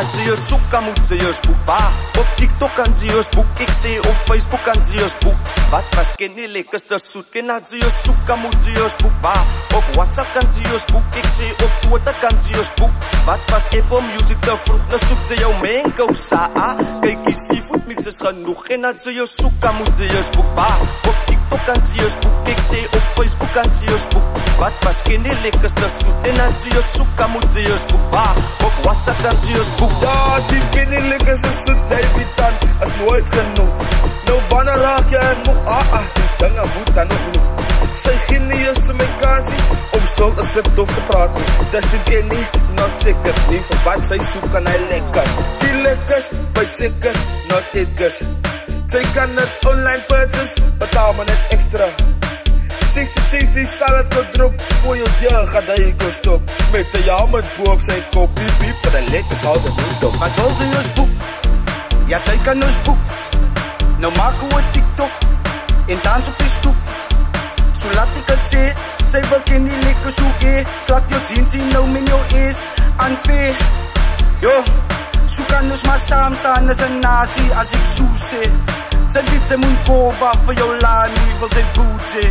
dan zie je zoeken, moet ze je spook. Waar? Op TikTok kan ze je spook. Ik zie op Facebook kan ze je spook. Wat was ken niet lekker te zoet. Ken dan zie je zoeken, moet ze je spook. Waar? Op WhatsApp kan ze je spook. Ik zie op Twitter kan ze je spook. Wat was Apple Music te vroeg? Dan zoekt ze jouw mango saa. Kijk, die seafood mix is genoeg. En dan zie je zoeken, moet ze je spook. Waar? Op TikTok ze je spook. Ik zie op Facebook ze je spook. Wat was ken niet lekker te zoet. En dan zoeken, moet ze je spook. Waar? Op WhatsApp ze je spook. Ja, die kinderlijk is een soet, jy weet dan, is nooit genoeg. Nou wanneer raak jy en moeg, ah ah, die dinge moet dan nog loop. Sy eens my kansie, om stil te sit of te praat. Dis die ken nie, not checkers nie, vir wat sy soek aan hy lekkers. Die lekkers, by checkers, not etkers. Zij kan het online purchase, betaal maar net extra. 60-70 salad gedropt voor je deur gaat de eco stop. Met de jammer boep, zij kop piep piep, maar de lekker zal ze niet op. Maar dan ze ons boek? Ja, zij kan ons boek. Nou maken we TikTok en dans op de stoep. Zo laat ik het zien, zij wil in die lekker zoeken. Slaat je zien, zien nou min jou is. Anvee, yo. So kan ons maar saam staan as een nasie as ek so sê. Sy liet sy moet koba vir jou lani, wil sy boot sê.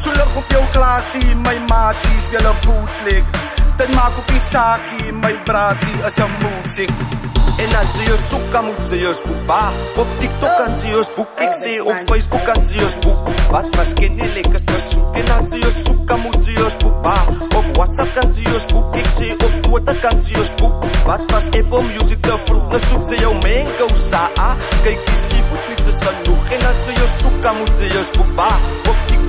So lig op jou glasie, my maatsie speel een bootleg. Dan maak ook die saakie, my braatsie is een moedsik. En dan zie je zoeken, moet ze je spook. Waar? Op TikTok kan ze je spook. Ik zie op Facebook kan ze je spook. Wat was ken je lekker te zoek. En dan zie je zoeken, moet ze je spook. Waar? Op WhatsApp kan ze je spook. Ik zie op Twitter kan ze je spook. Wat was Apple Music te vroeg. Dan zoekt ze jouw mango saa. Kijk, die seafood niks is genoeg. En dan zie je zoeken, moet ze je spook. Waar? Op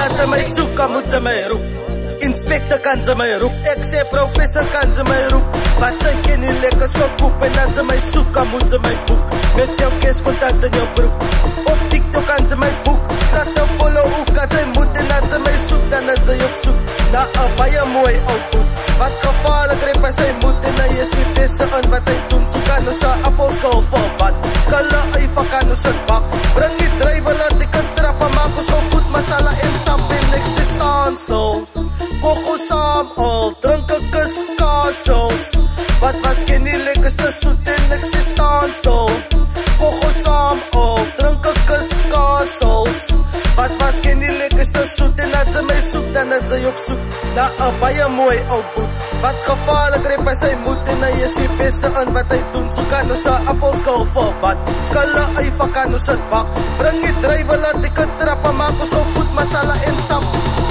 En ze moet ze mij roep. Inspector kan ze mij professor kan ze mij roep. Wat zij kennen lekker zo koep. En als ze mij moet ze mij. Met jouw kerst contact in jouw broek. Op TikTok kan ze mij boek. Een follow hoe kan zij moet. En als ze mij zoekt, dan is zij op zoek. Mooi output. Wat gevaarlijk reep bij zijn moed. En hij is het beste aan wat hij doet. Zo kan ons een appelskal voor wat. Skalle even kan ons het bak. Bring die drijven, laat ik het trappen. Masala en sap. En ik zit staan stil. Ons saam al, drink een kus kasels. Wat was ken die lekkerste soet en ek sê staan stil. Ons saam al, drink een kus kasels. Wat was ken die lekkerste soet en dat ze my soek, dan het sy op soek na een baie mooi output. Wat At kafalag repasay muti na yesipis Saan batay tunsukano sa apos ko fofat Skala ay fakano sa bak Prangit rival at ikatrapa Makos o oh, food masala and sample